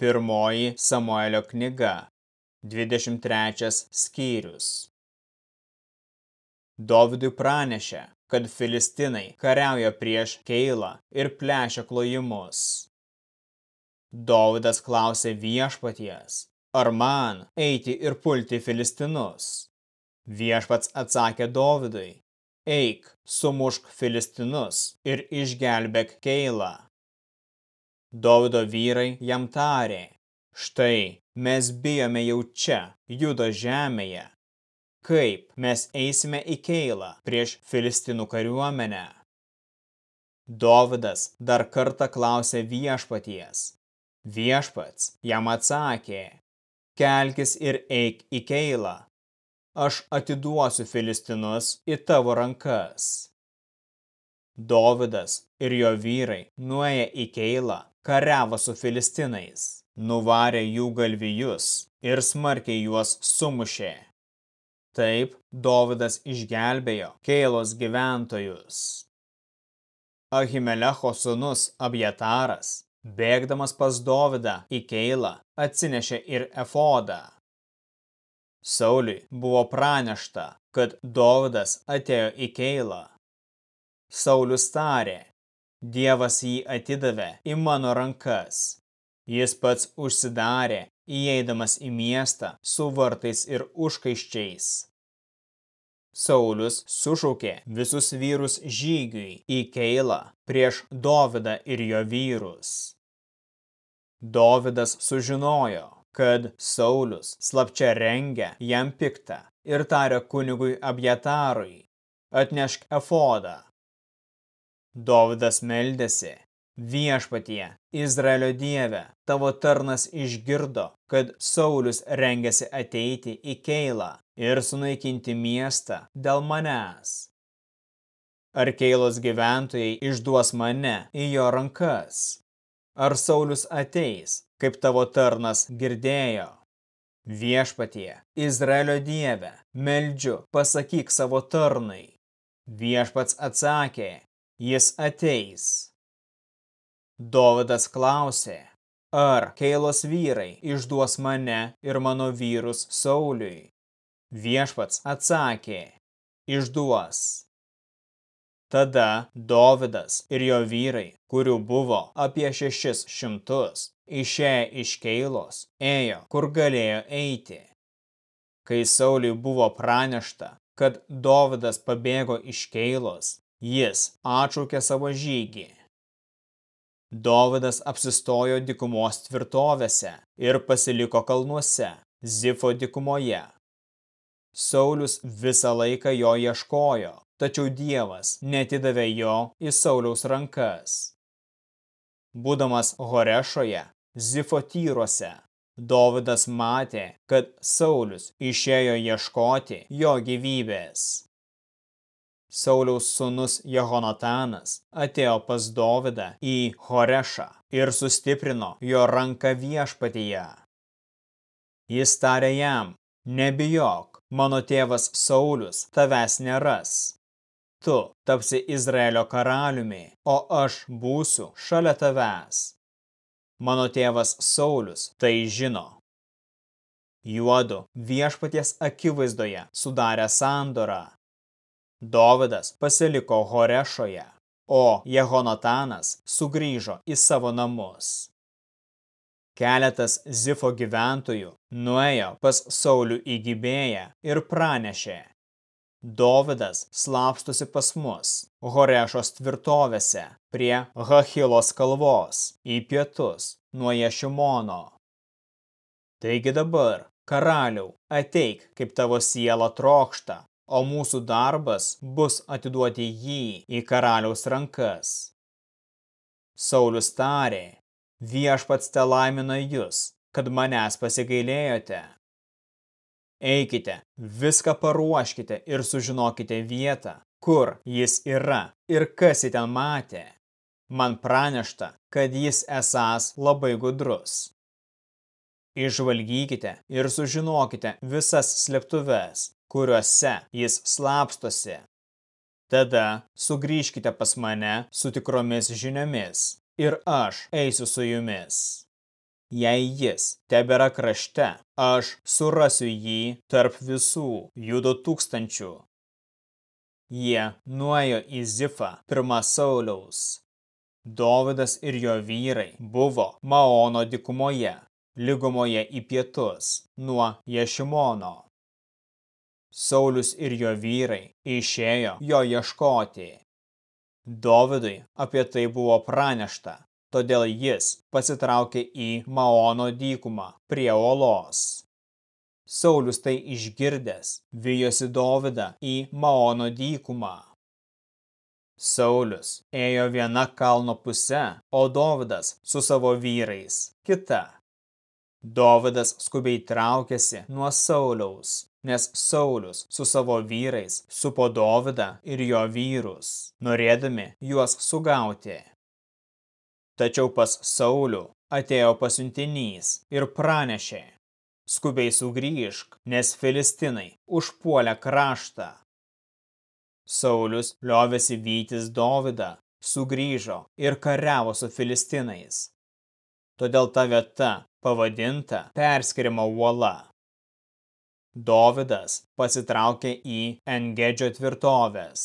Pirmoji Samuelio knyga, 23 skyrius. Dovidui pranešė, kad filistinai kariauja prieš Keilą ir plešia klojimus. Dovidas klausė viešpaties, ar man eiti ir pulti filistinus? Viešpats atsakė Dovidui, eik, sumušk filistinus ir išgelbėk Keilą. Dovido vyrai jam tarė, štai mes bijome jau čia, judo žemėje. Kaip mes eisime į Keilą prieš Filistinų kariuomenę? Dovidas dar kartą klausė viešpaties. Viešpats jam atsakė, kelkis ir eik į Keilą. Aš atiduosiu Filistinus į tavo rankas. Dovidas ir jo vyrai nuėję į Keilą kariavo su filistinais, nuvarė jų galvijus ir smarkiai juos sumušė. Taip Dovidas išgelbėjo Keilos gyventojus. Ahimelecho sūnus Abjataras, bėgdamas pas Dovidą į Keilą, atsinešė ir efodą. Sauliui buvo pranešta, kad Dovidas atėjo į Keilą. Saulius tarė, Dievas jį atidavė į mano rankas. Jis pats užsidarė, įeidamas į miestą su vartais ir užkaiščiais. Saulius sušaukė visus vyrus žygiui į Keilą prieš Dovydą ir jo vyrus. Dovydas sužinojo, kad Saulius slapčia rengia jam piktą ir tarė kunigui Abjatarui, atnešk efodą Dovydas meldėsi, viešpatie, Izraelio dieve, tavo tarnas išgirdo, kad Saulius rengiasi ateiti į Keilą ir sunaikinti miestą dėl manęs. Ar Keilos gyventojai išduos mane į jo rankas? Ar Saulius ateis, kaip tavo tarnas girdėjo? Viešpatie, Izraelio dieve, meldžiu, pasakyk savo tarnai. Viešpats atsakė, jis ateis. Dovydas klausė, ar Keilos vyrai išduos mane ir mano vyrus Sauliui. Viešpats atsakė, išduos. Tada Dovydas ir jo vyrai, kurių buvo apie šešis šimtus, išėję iš Keilos, ėjo, kur galėjo eiti. Kai Sauliui buvo pranešta, kad Dovydas pabėgo iš Keilos, Jis atšaukė savo žygį. Dovydas apsistojo dikumos tvirtovėse ir pasiliko kalnuose, Zifo dikumoje. Saulius visą laiką jo ieškojo, tačiau Dievas netidavė jo į Sauliaus rankas. Būdamas Horešoje, Zifo tyruose, Dovydas matė, kad Saulius išėjo ieškoti jo gyvybės. Sauliaus sūnus Jehonatanas atėjo pas Dovydą į Horešą ir sustiprino jo ranką viešpatyje. Jis tarė jam, nebijok, mano tėvas Saulius tavęs neras. Tu tapsi Izraelio karaliumi, o aš būsiu šalia tavęs. Mano tėvas Saulius tai žino. Juodu viešpaties akivaizdoje sudarė sandorą Dovydas pasiliko Horešoje, o Jehonatanas sugrįžo į savo namus. Keletas Zifo gyventojų nuėjo pas Saulių į Gibėją ir pranešė. Dovydas slapstosi pas mus, Horešos tvirtovėse, prie Hachilos kalvos, į pietus, nuo Ješimono. Taigi dabar, karaliau, ateik, kaip tavo siela trokšta, o mūsų darbas bus atiduoti jį į karaliaus rankas. Saulius tarė, viešpats te laimina jūs, kad manęs pasigailėjote. Eikite, viską paruoškite ir sužinokite vietą, kur jis yra ir kas jį ten matė. Man pranešta, kad jis esas labai gudrus. Išvalgykite ir sužinokite visas slėptuves, kuriuose jis slapstosi. Tada sugrįžkite pas mane su tikromis žiniomis ir aš eisiu su jumis. Jei jis tebėra krašte, aš surasiu jį tarp visų judo tūkstančių. Jie nuėjo į Zifą pirmą Sauliaus. Dovidas ir jo vyrai buvo Maono dikumoje, lygumoje į pietus nuo Ješimono. Saulius ir jo vyrai išėjo jo ieškoti. Dovidui apie tai buvo pranešta, todėl jis pasitraukė į Maono dykumą prie olos. Saulius tai išgirdęs, vijosi Dovydą į Maono dykumą. Saulius ėjo viena kalno puse, o Dovydas su savo vyrais kita. Dovydas skubiai traukėsi nuo Sauliaus, nes Saulius su savo vyrais supo Dovydą ir jo vyrus, norėdami juos sugauti. Tačiau pas Saulių atėjo pasiuntinys ir pranešė, skubiai sugrįžk, nes Filistinai užpuolė kraštą. Saulius liovėsi vytis Dovydą, sugrįžo ir kariavo su filistinais. Todėl ta vieta pavadinta perskirimo uola. Dovydas pasitraukė į Engedžio tvirtovės.